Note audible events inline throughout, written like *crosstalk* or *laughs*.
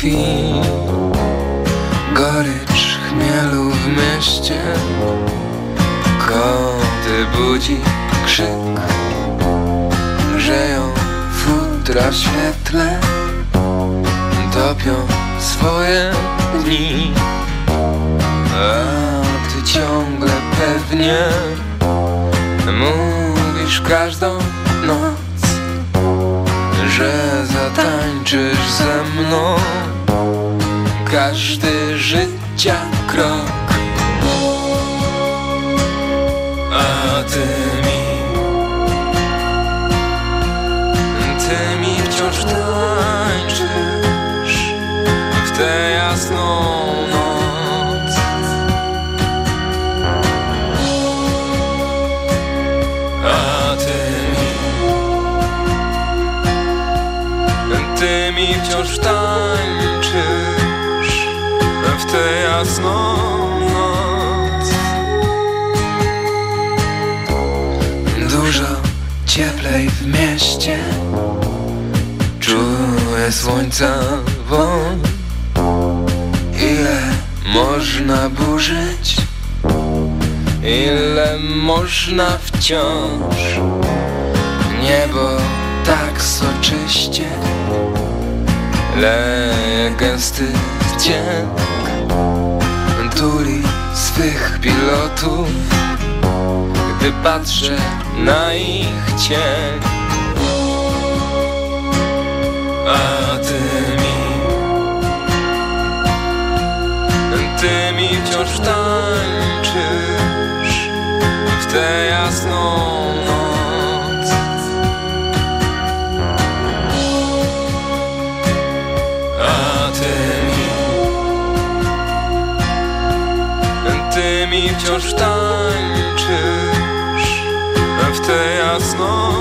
Chwil Gorycz chmielu w mieście. Koty budzi krzyk Grzeją futra w świetle. Topią swoje dni. A ty ciągle pewnie. Mówisz każdą noc że zatańczysz ze mną Każdy życia krok. A ty mi Ty mi wciąż tańczysz W tę jasną noc. A ty mi Ty mi wciąż tańczysz jasną noc. Dużo cieplej w mieście. Czuję słońca woń. Ile można burzyć? Ile można wciąż? Niebo tak soczyście. Leje gęsty cień Tuli swych pilotów. Gdy patrzę na ich cień A ty mi Ty mi wciąż tańczysz W tę jasną noc Mi wciąż tańczysz. W tę jasną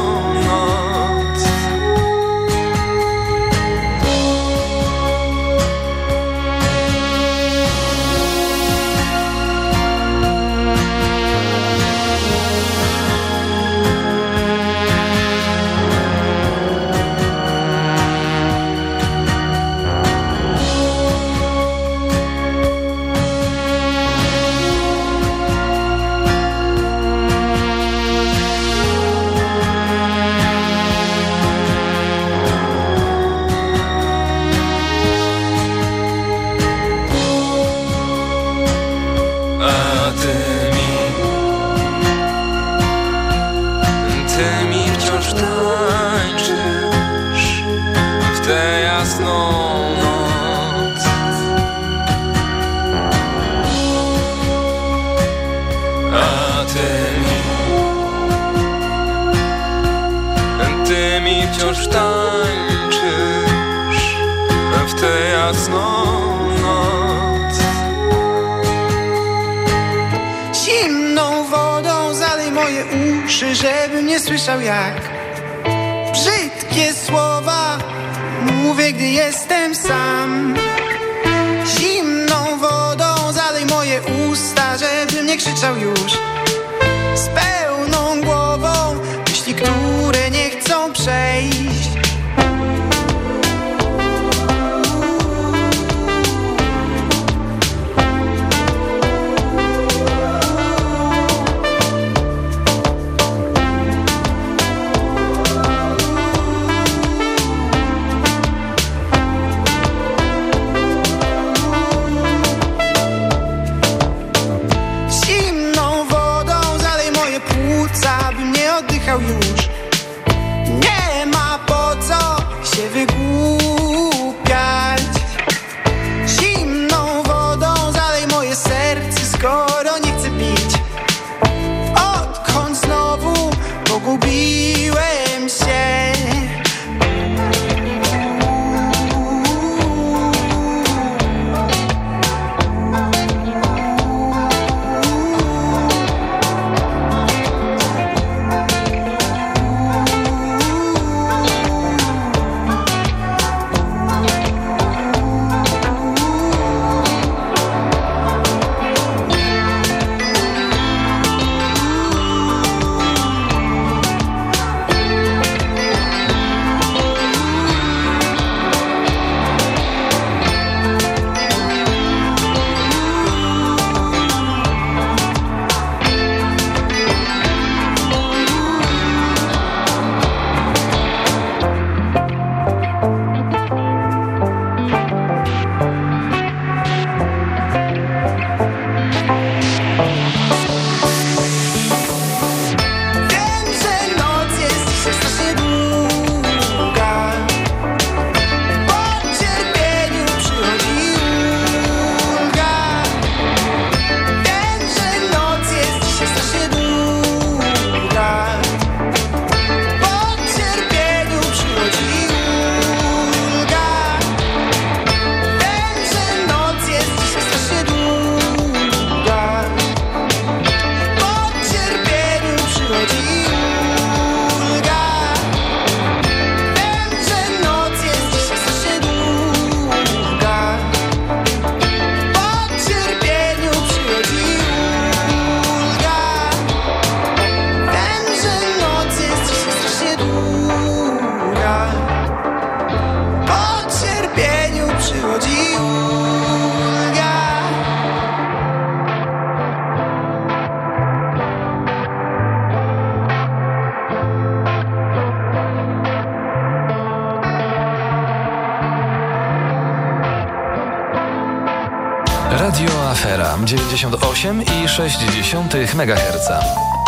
98,6 MHz.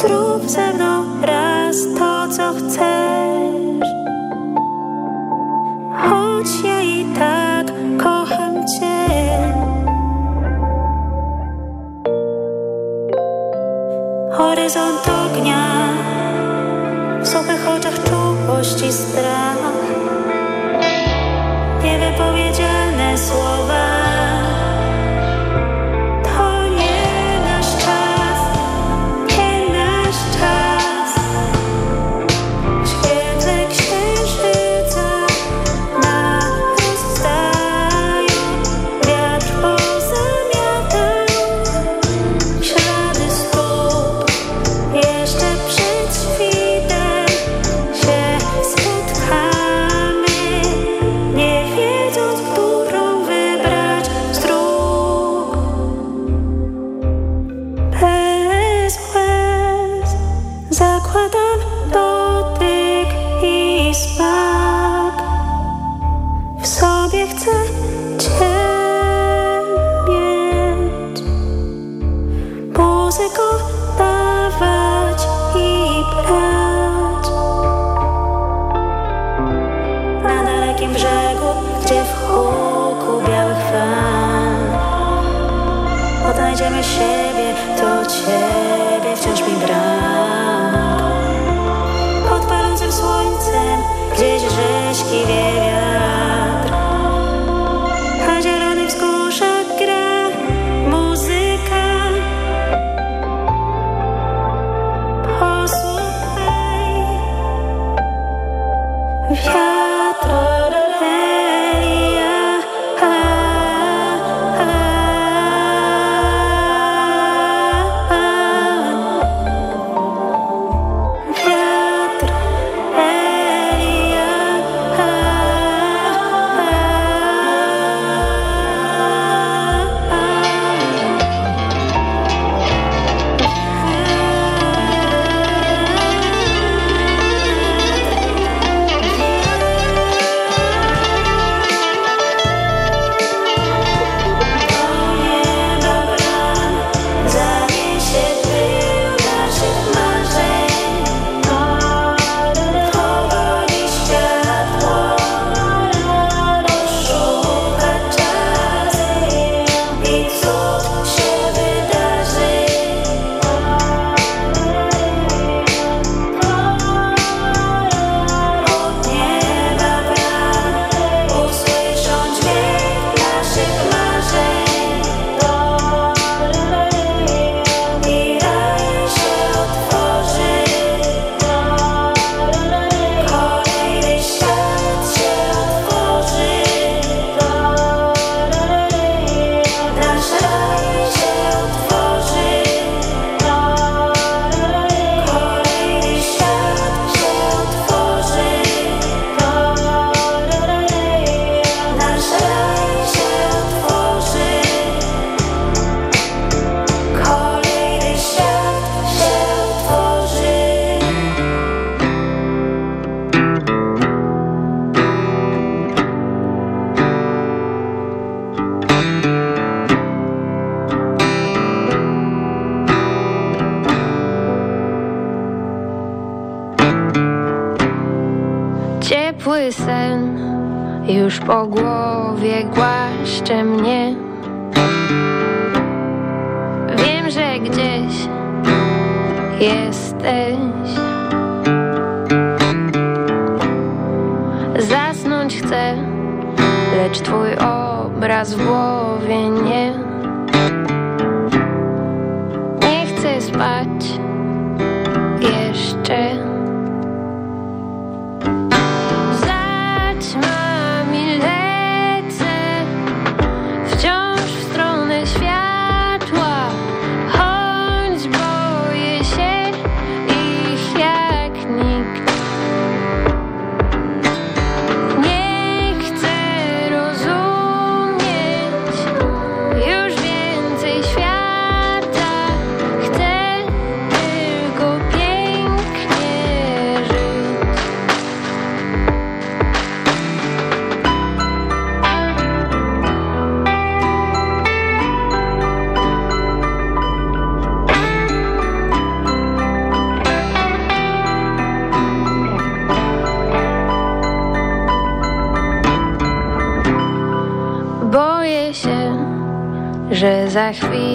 Zrób ze mną raz to, co chcesz. Choć ja i tak kocham Cię. Horyzont ognia w suchych oczach czułość i strach Niewypowiedziane słowa po głowie głaszcze mnie. Wiem, że gdzieś jesteś. Zasnąć chcę, lecz twój obraz w głowie nie. Nie chcę spać że za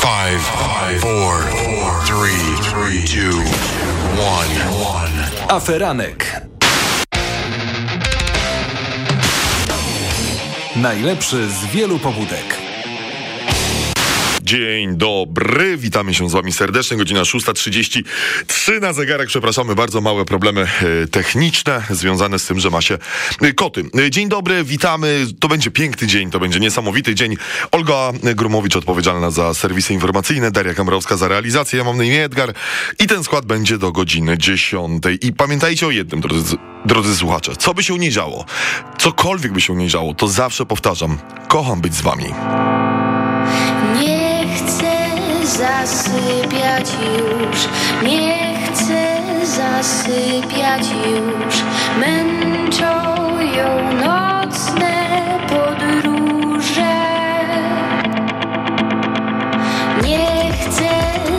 Five, five, four, four, three, three, two, one, one. Aferanek. Najlepszy z wielu pobudek. Dzień dobry, witamy się z wami serdecznie, godzina 6.33 na zegarek, przepraszamy, bardzo małe problemy e, techniczne związane z tym, że ma się e, koty. E, dzień dobry, witamy, to będzie piękny dzień, to będzie niesamowity dzień. Olga Grumowicz odpowiedzialna za serwisy informacyjne, Daria Kamrowska za realizację, ja mam na imię Edgar i ten skład będzie do godziny 10. I pamiętajcie o jednym, drodzy, drodzy słuchacze, co by się nie działo, cokolwiek by się nie działo, to zawsze powtarzam, kocham być z wami zasypiać już, nie chcę zasypiać już. Męczą ją nocne podróże. Nie chcę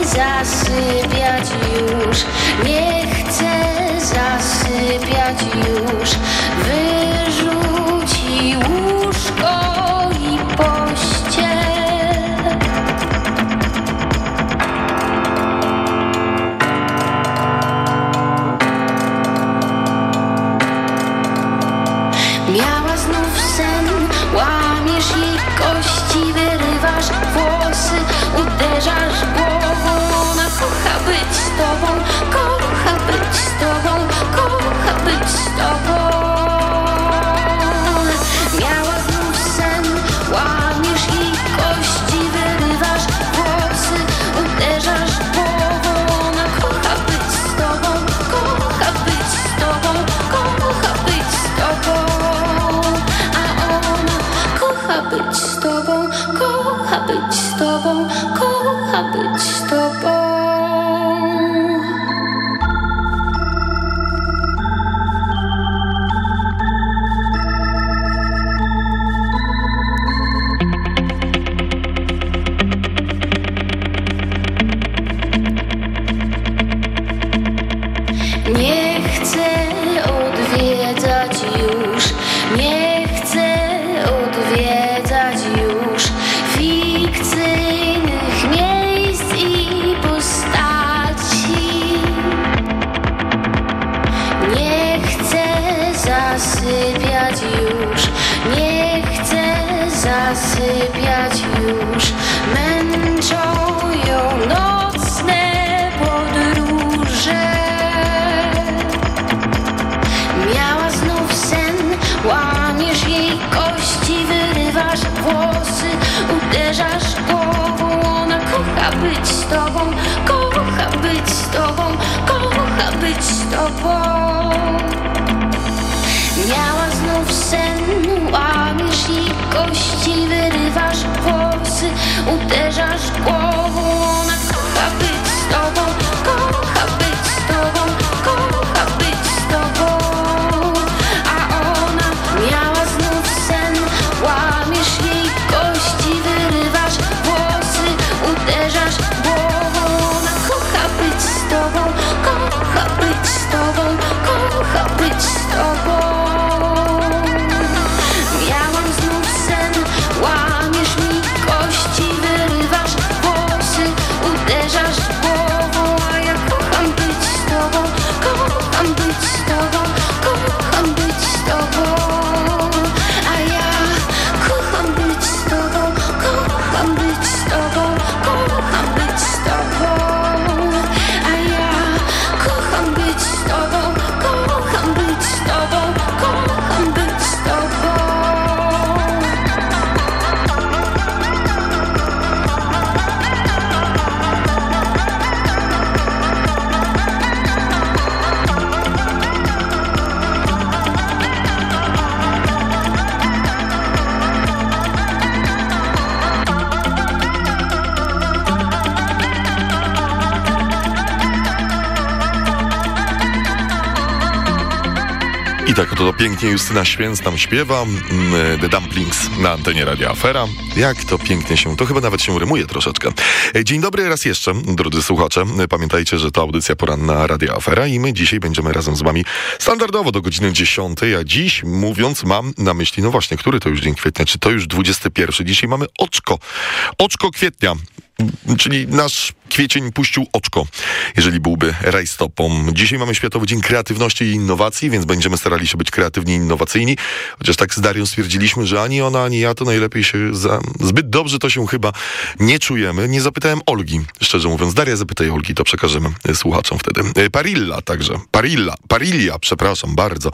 zasypiać już, nie chcę zasypiać już. Wyrzuci забыть с тобой. Pięknie Justyna Święc tam śpiewa mm, The Dumplings na antenie Radia Afera. Jak to pięknie się, to chyba nawet się rymuje troszeczkę. E, Dzień dobry raz jeszcze, drodzy słuchacze. E, Pamiętajcie, że to audycja poranna Radia Afera i my dzisiaj będziemy razem z wami standardowo do godziny 10. A dziś mówiąc mam na myśli, no właśnie, który to już dzień kwietnia, czy to już 21. Dzisiaj mamy oczko. Oczko kwietnia. Czyli nasz kwiecień puścił oczko, jeżeli byłby rajstopą. Dzisiaj mamy Światowy Dzień Kreatywności i Innowacji, więc będziemy starali się być kreatywni i innowacyjni. Chociaż tak z Darią stwierdziliśmy, że ani ona, ani ja to najlepiej się za... zbyt dobrze to się chyba nie czujemy. Nie zapytałem Olgi, szczerze mówiąc. Daria, zapytaj Olgi, to przekażemy e, słuchaczom wtedy. E, Parilla także. Parilla, Parilia, przepraszam bardzo.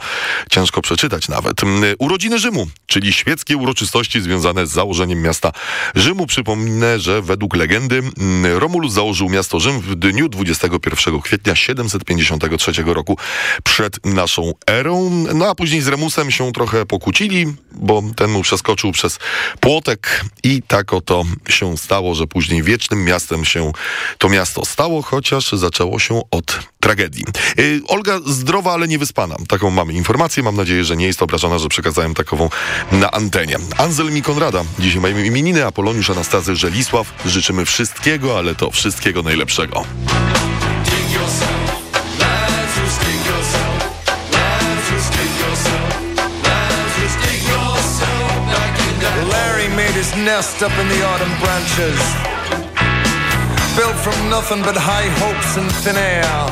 Ciężko przeczytać nawet. Mm, e, Urodziny Rzymu, czyli świeckie uroczystości związane z założeniem miasta Rzymu. Przypomnę, że według legendy mm, Romulus założył miasto Rzym w dniu 21 kwietnia 753 roku przed naszą erą. No a później z Remusem się trochę pokłócili, bo ten mu przeskoczył przez płotek i tak oto się stało, że później wiecznym miastem się to miasto stało, chociaż zaczęło się od tragedii. Yy, Olga zdrowa, ale niewyspana. Taką mamy informację. Mam nadzieję, że nie jest obrażona, że przekazałem takową na antenie. Anselm i Konrada. Dzisiaj mają imieniny, Apoloniusz, Anastazy, Żelisław. Życzymy wszystkiego, ale to wszystkiego najlepszego. Larry made his nest up in the autumn branches. Built from nothing but high hopes and thin air.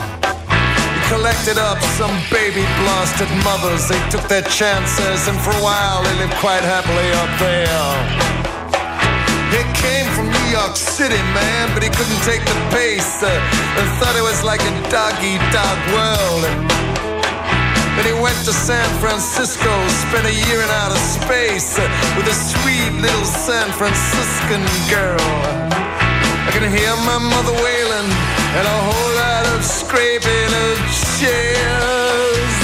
He collected up some baby blasted mothers. They took their chances, and for a while they lived quite happily up there. He came from New York City, man, but he couldn't take the pace. Uh, and thought it was like a dog eat dog world. Then he went to San Francisco, spent a year in outer space uh, with a sweet little San Franciscan girl. I can hear my mother wailing and a whole lot of scraping of chairs.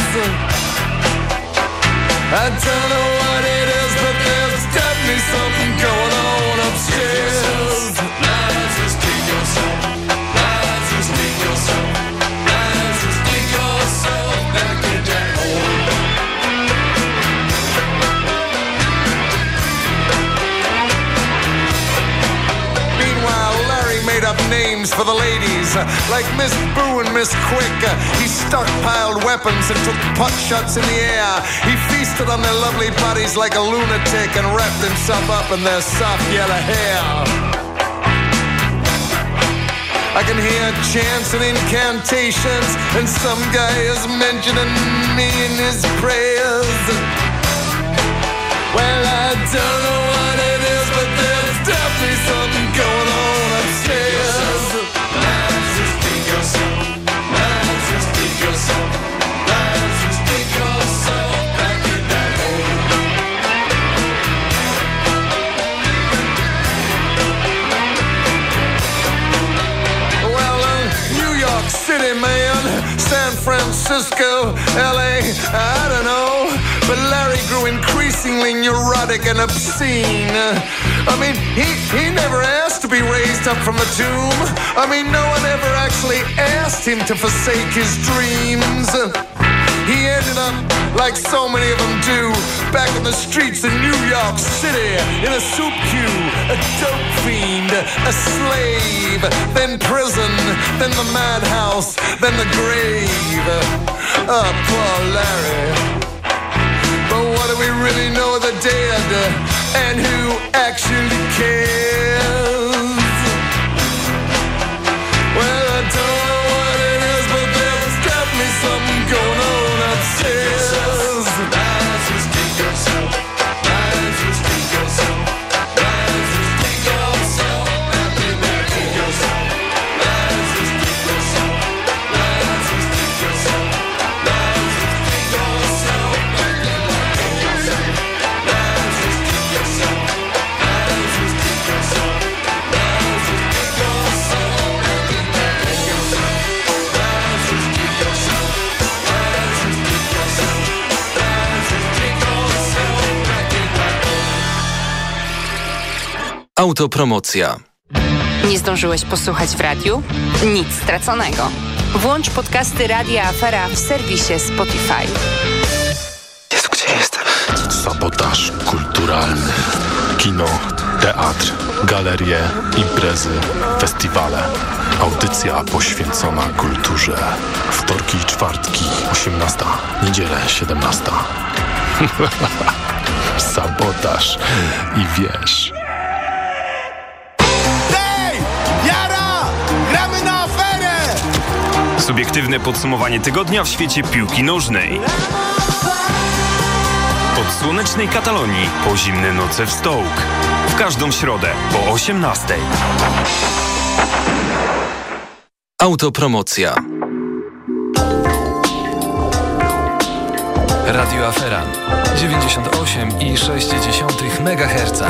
I don't know what it is, but there's definitely something going on upstairs. Names for the ladies, like Miss Boo and Miss Quick. He stockpiled weapons and took pot shots in the air. He feasted on their lovely bodies like a lunatic and wrapped himself up in their soft yellow hair. I can hear chants and incantations, and some guy is mentioning me in his prayers. Well, I don't know what it is, but there's definitely something Francisco, LA, I don't know. But Larry grew increasingly neurotic and obscene. I mean, he, he never asked to be raised up from the tomb. I mean, no one ever actually asked him to forsake his dreams. He ended up, like so many of them do, back in the streets of New York City, in a soup queue, a dope fiend, a slave, then prison, then the madhouse, then the grave. Oh, poor Larry. But what do we really know of the dead? And who actually cares? Autopromocja. Nie zdążyłeś posłuchać w radiu? Nic straconego. Włącz podcasty Radia Afera w serwisie Spotify. Jezu, gdzie jestem? Sabotaż kulturalny. Kino, teatr, galerie, imprezy, festiwale. Audycja poświęcona kulturze. Wtorki i czwartki, 18. Niedzielę, 17. *laughs* Sabotaż i wiesz. Subiektywne podsumowanie tygodnia w świecie piłki nożnej. Od słonecznej Katalonii po zimne noce w Stołk. W każdą środę po 18. Autopromocja. Radio Afera 98,6 MHz.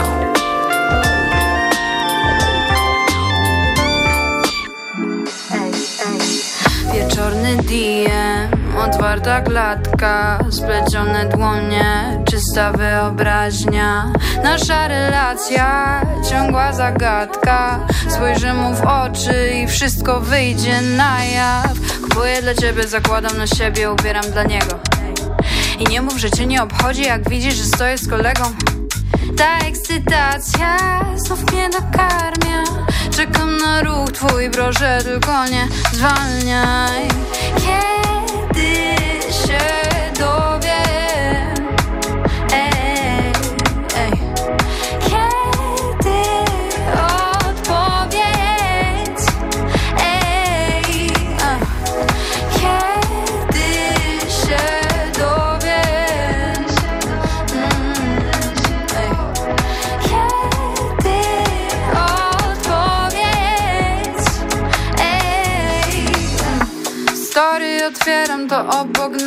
Wieczorny DM, otwarta klatka Splecione dłonie, czysta wyobraźnia. Nasza relacja, ciągła zagadka. Spojrzę mu w oczy i wszystko wyjdzie na jaw. Kupuję dla ciebie, zakładam na siebie, ubieram dla niego. I nie mów, że cię nie obchodzi, jak widzisz, że stoję z kolegą. Ta ekscytacja znów mnie dokarmia Czekam na ruch twój, proszę tylko nie zwalniaj. Kiedy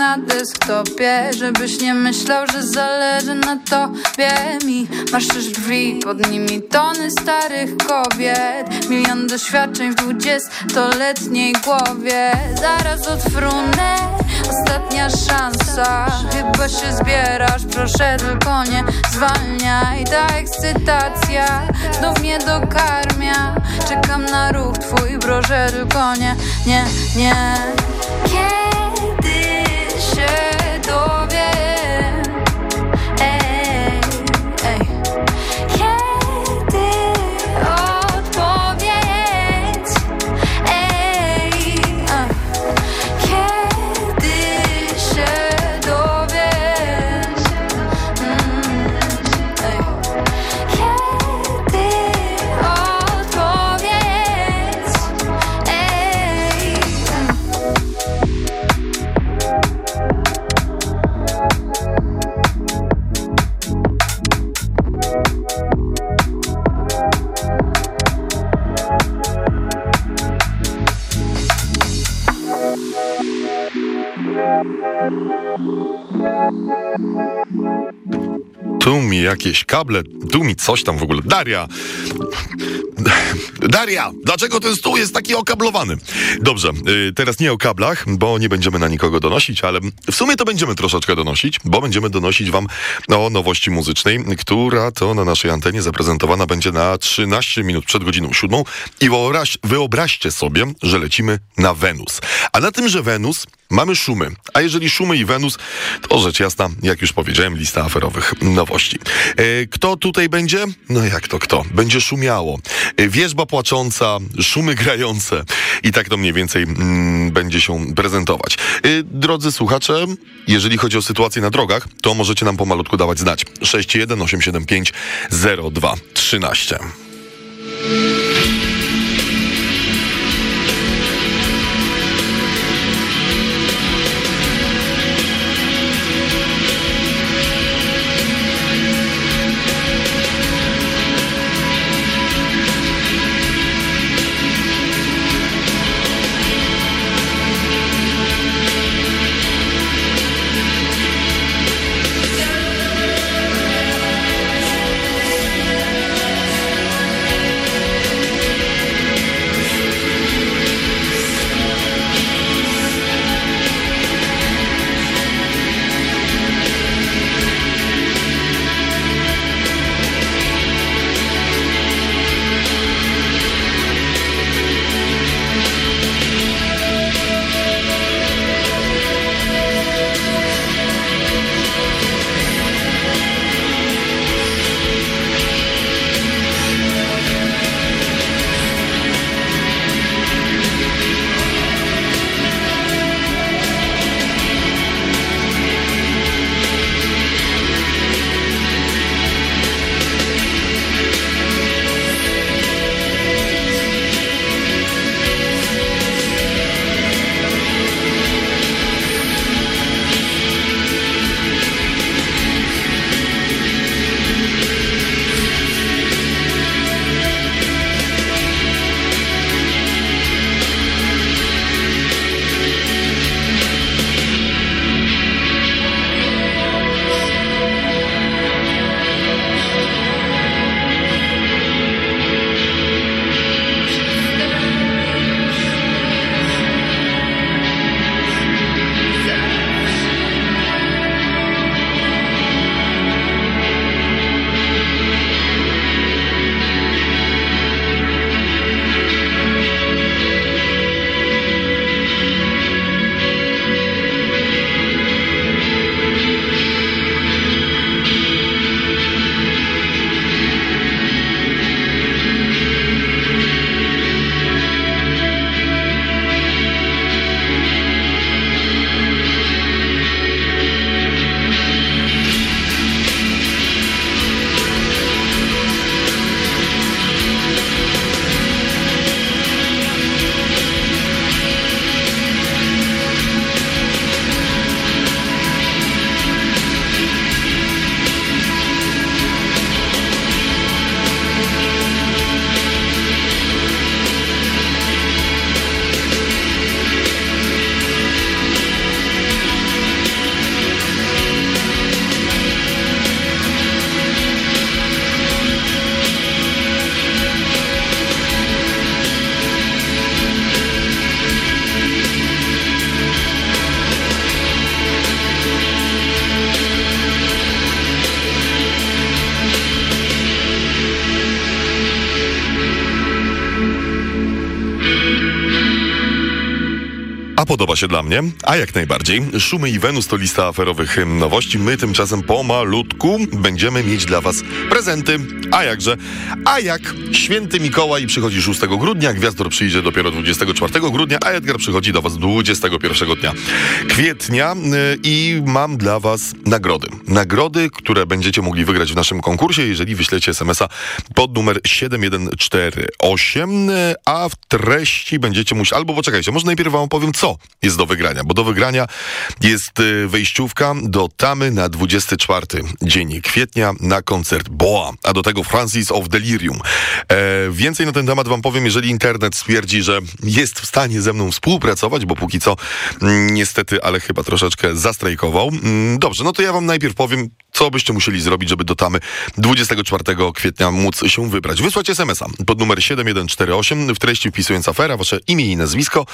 na desktopie Żebyś nie myślał, że zależy na tobie mi. Marszczysz drzwi, pod nimi tony starych kobiet. Milion doświadczeń w dwudziestoletniej głowie. Zaraz odfrunę, ostatnia szansa. Chyba się zbierasz, proszę tylko nie zwalniaj. Ta ekscytacja znów mnie dokarmia. Czekam na ruch twój, proszę tylko nie, nie, nie Thank you. Tu mi jakieś kable, tu mi coś tam w ogóle. Daria! Daria! Dlaczego ten stół jest taki okablowany? Dobrze, y, teraz nie o kablach, bo nie będziemy na nikogo donosić, ale w sumie to będziemy troszeczkę donosić, bo będziemy donosić wam o nowości muzycznej, która to na naszej antenie zaprezentowana będzie na 13 minut przed godziną siódmą i wyobraź, wyobraźcie sobie, że lecimy na Wenus. A na tym, że Wenus mamy szumy, a jeżeli szumy i Wenus, to rzecz jasna, jak już powiedziałem, lista aferowych nowości. E, kto tutaj będzie? No jak to kto? Będzie szumiało. E, wierzba płacząca, szumy grające i tak to mniej więcej mm, będzie się prezentować. E, drodzy słuchacze, jeżeli chodzi o sytuację na drogach, to możecie nam pomalutku dawać znać. 61875 0213. Dla mnie, a jak najbardziej. Szumy i Wenus to lista aferowych nowości. My tymczasem pomalutku będziemy mieć dla was prezenty. A jakże? A jak święty Mikołaj przychodzi 6 grudnia, Gwiazdor przyjdzie dopiero 24 grudnia, a Edgar przychodzi do was 21 dnia kwietnia y, i mam dla was nagrody. Nagrody, które będziecie mogli wygrać w naszym konkursie, jeżeli wyślecie smsa pod numer 7148, y, a w treści będziecie musieli, albo poczekajcie, może najpierw wam opowiem co jest do wygrania? Bo do wygrania jest y, wejściówka do Tamy na 24 dzień kwietnia na koncert Boa, a do tego Francis of Delirium. E, więcej na ten temat wam powiem, jeżeli internet stwierdzi, że jest w stanie ze mną współpracować, bo póki co mm, niestety, ale chyba troszeczkę zastrajkował. Mm, Dobrze, no to ja wam najpierw powiem, co byście musieli zrobić, żeby do Tamy 24 kwietnia móc się wybrać. Wysłać SMS-a pod numer 7148, w treści wpisując afera, wasze imię i nazwisko.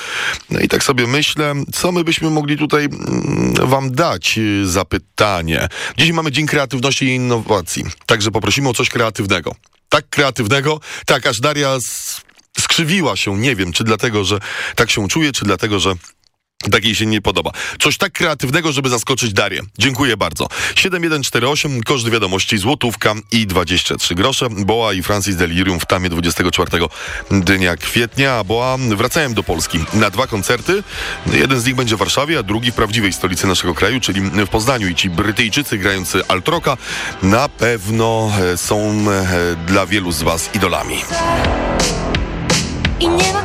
No i tak sobie myślę, co my byśmy mogli tutaj mm, wam dać y, za pytanie. Dzisiaj mamy Dzień Kreatywności i Innowacji, także poprosimy o coś kreatywnego. Tak kreatywnego, tak aż Daria skrzywiła się, nie wiem, czy dlatego, że tak się czuje, czy dlatego, że tak jej się nie podoba. Coś tak kreatywnego, żeby zaskoczyć Darię. Dziękuję bardzo. 7148, koszt wiadomości złotówka i 23 grosze. Boa i Francis Delirium w Tamie 24 dnia kwietnia, Boa wracają do Polski na dwa koncerty. Jeden z nich będzie w Warszawie, a drugi w prawdziwej stolicy naszego kraju, czyli w Poznaniu. I ci Brytyjczycy grający altroka na pewno e, są e, dla wielu z was idolami. i nie ma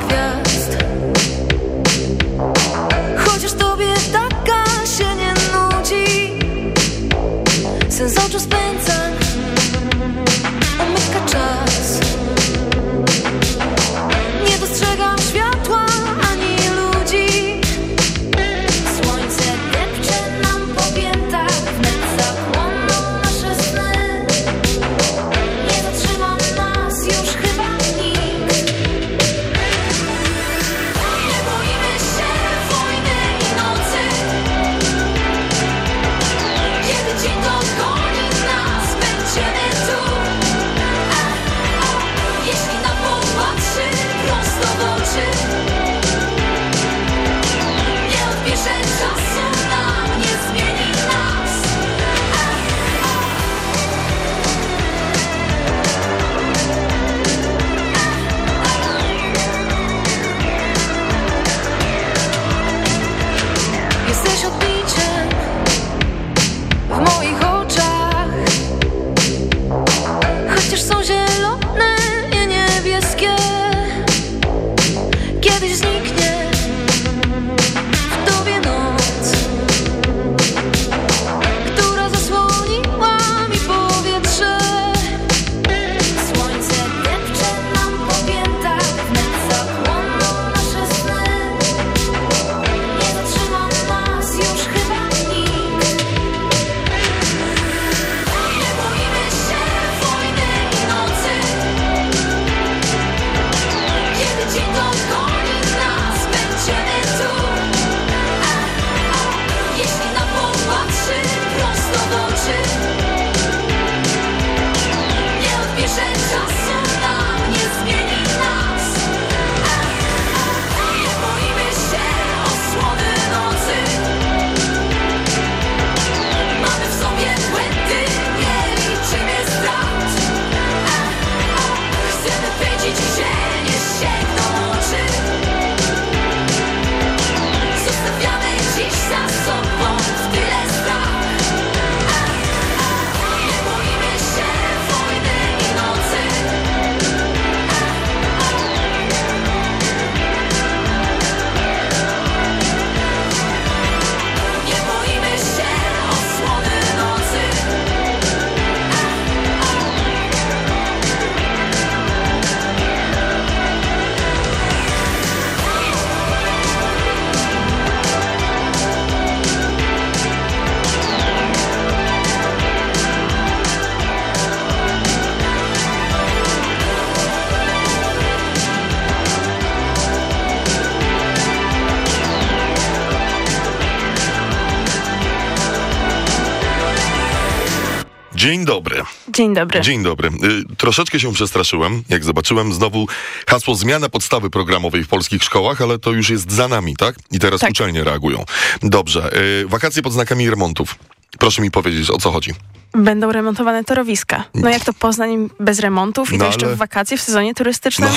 Dzień dobry. Dzień dobry. Y, troszeczkę się przestraszyłem, jak zobaczyłem znowu hasło zmiana podstawy programowej w polskich szkołach, ale to już jest za nami, tak? I teraz Tak. uczelnie reagują. Dobrze. Y, wakacje pod znakami remontów. Proszę mi powiedzieć, o co chodzi. Będą remontowane torowiska. No jak to Poznań bez remontów i No to jeszcze ale- w wakacje, w sezonie turystycznym? No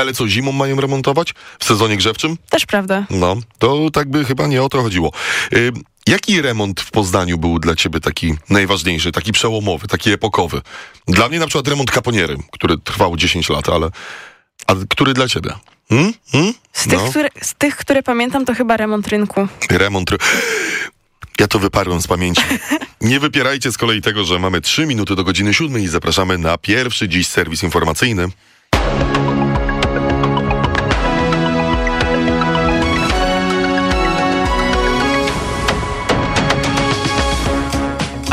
ale co, zimą mają remontować? W sezonie grzewczym? Też prawda. No, to tak by chyba nie o to chodziło. Y, jaki remont w Poznaniu był dla ciebie taki najważniejszy, taki przełomowy, taki epokowy? Dla mnie na przykład remont kaponiery, który trwał 10 lat, ale a który dla ciebie? Hmm? Hmm? Z tych, No. które, z tych, które pamiętam, to chyba remont rynku. Remont. ry- Ja to wyparłem z pamięci. *laughs* Nie wypierajcie z kolei tego, że mamy 3 minuty do godziny 7 i zapraszamy na pierwszy dziś serwis informacyjny.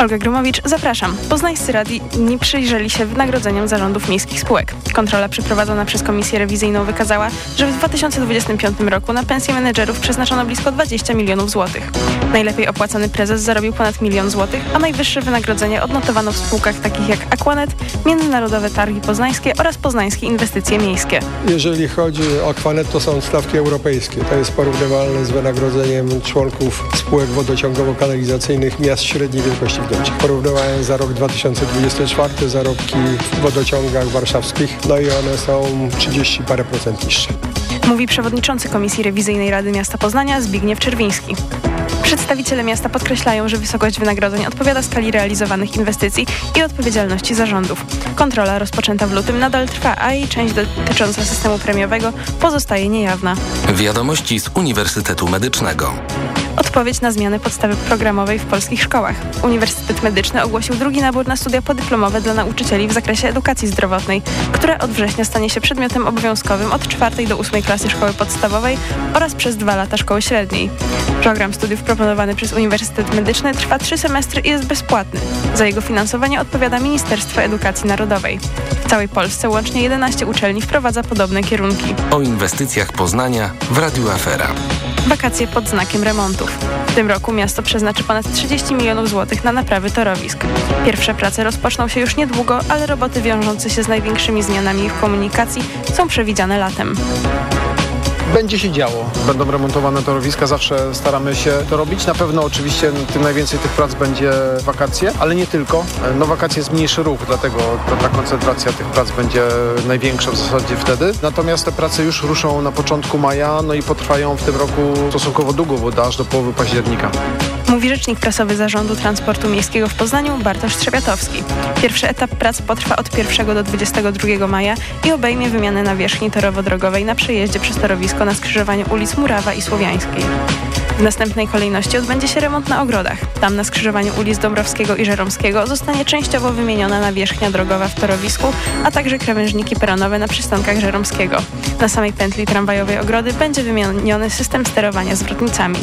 Olga Grumowicz, zapraszam. Poznańscy radni przyjrzeli się wynagrodzeniom zarządów miejskich spółek. Kontrola przeprowadzona przez Komisję Rewizyjną wykazała, że w 2025 roku na pensje menedżerów przeznaczono blisko 20 milionów złotych. Najlepiej opłacany prezes zarobił ponad milion złotych, a najwyższe wynagrodzenie odnotowano w spółkach takich jak Aquanet, Międzynarodowe Targi Poznańskie oraz Poznańskie Inwestycje Miejskie. Jeżeli chodzi o Aquanet, to są stawki europejskie. To jest porównywalne z wynagrodzeniem członków spółek wodociągowo-kanalizacyjnych miast średniej wielkości Porównywałem za rok 2024 zarobki w wodociągach warszawskich, no i one są 30 parę procent niższe. Mówi przewodniczący Komisji Rewizyjnej Rady Miasta Poznania Zbigniew Czerwiński. Przedstawiciele miasta podkreślają, że wysokość wynagrodzeń odpowiada skali realizowanych inwestycji i odpowiedzialności zarządów. Kontrola rozpoczęta w lutym nadal trwa, a jej część dotycząca systemu premiowego pozostaje niejawna. Wiadomości z Uniwersytetu Medycznego. Odpowiedź na zmiany podstawy programowej w polskich szkołach. Uniwersytet Medyczny ogłosił drugi nabór na studia podyplomowe dla nauczycieli w zakresie edukacji zdrowotnej, które od września stanie się przedmiotem obowiązkowym od czwartej do ósmej klasy szkoły podstawowej oraz przez dwa lata szkoły średniej. Program studiów proponowany przez Uniwersytet Medyczny trwa trzy semestry i jest bezpłatny. Za jego finansowanie odpowiada Ministerstwo Edukacji Narodowej. W całej Polsce łącznie 11 uczelni wprowadza podobne kierunki. O inwestycjach Poznania w Radiu Afera. Wakacje pod znakiem remontów. W tym roku miasto przeznaczy ponad 30 milionów złotych na naprawy torowisk. Pierwsze prace rozpoczną się już niedługo, ale roboty wiążące się z największymi zmianami w komunikacji są przewidziane latem. Będzie się działo. Będą remontowane torowiska, zawsze staramy się to robić. Na pewno oczywiście tym najwięcej tych prac będzie wakacje, ale nie tylko. No wakacje jest mniejszy ruch, dlatego ta koncentracja tych prac będzie największa w zasadzie wtedy. Natomiast te prace już ruszą na początku maja, no i potrwają w tym roku stosunkowo długo, bo aż do połowy października. Mówi rzecznik prasowy Zarządu Transportu Miejskiego w Poznaniu Bartosz Trzebiatowski. Pierwszy etap prac potrwa od 1 do 22 maja i obejmie wymianę nawierzchni torowo-drogowej na przejeździe przez torowisko na skrzyżowaniu ulic Murawa i Słowiańskiej. W następnej kolejności odbędzie się remont na ogrodach. Tam na skrzyżowaniu ulic Dąbrowskiego i Żeromskiego zostanie częściowo wymieniona nawierzchnia drogowa w torowisku, a także krawężniki peronowe na przystankach Żeromskiego. Na samej pętli tramwajowej ogrody będzie wymieniony system sterowania zwrotnicami.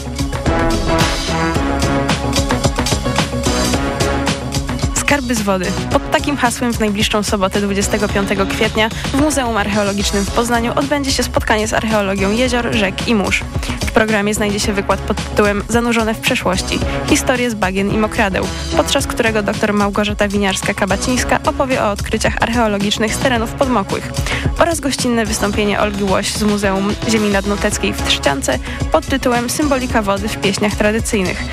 Skarby z wody. Pod takim hasłem w najbliższą sobotę 25 kwietnia w Muzeum Archeologicznym w Poznaniu odbędzie się spotkanie z archeologią jezior, rzek i mórz. W programie znajdzie się wykład pod tytułem Zanurzone w przeszłości. Historie z bagien i mokradeł, podczas którego dr Małgorzata Winiarska-Kabacińska opowie o odkryciach archeologicznych z terenów podmokłych oraz gościnne wystąpienie Olgi Łoś z Muzeum Ziemi Nadnoteckiej w Trzciance pod tytułem Symbolika wody w pieśniach tradycyjnych.